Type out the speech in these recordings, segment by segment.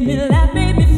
made me laugh, made me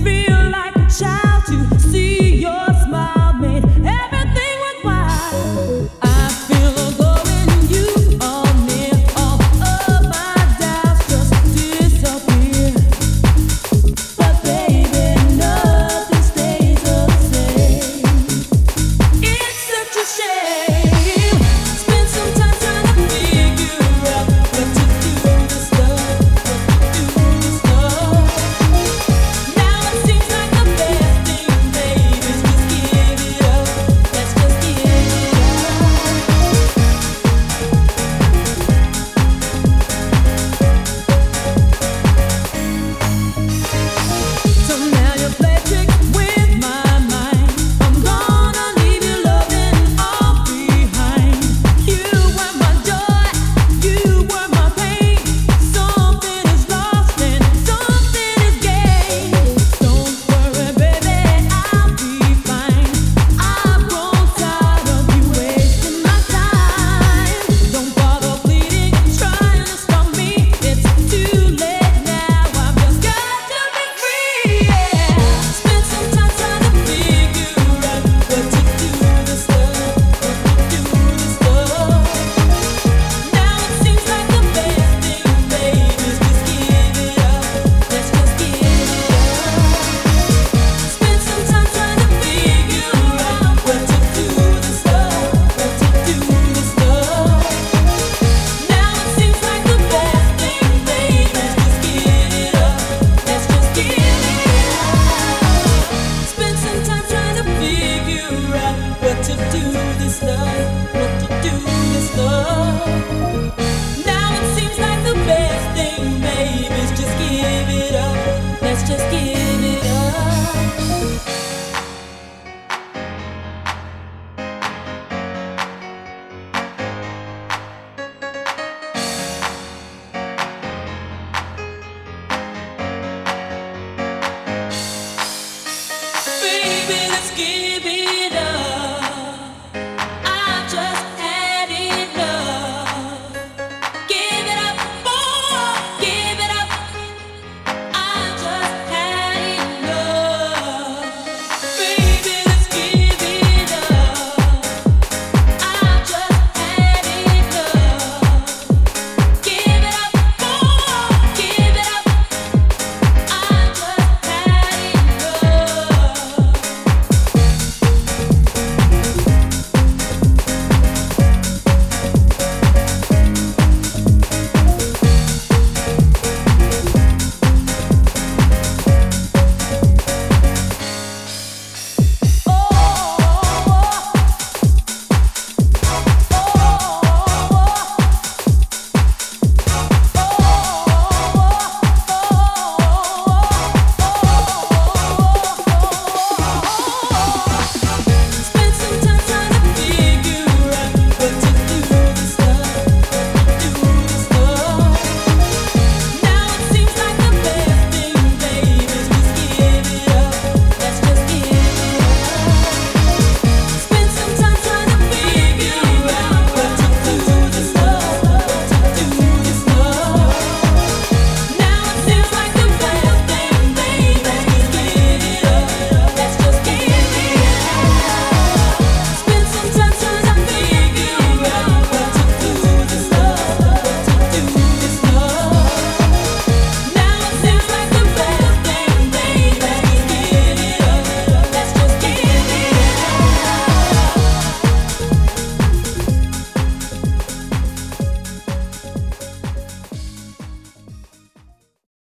It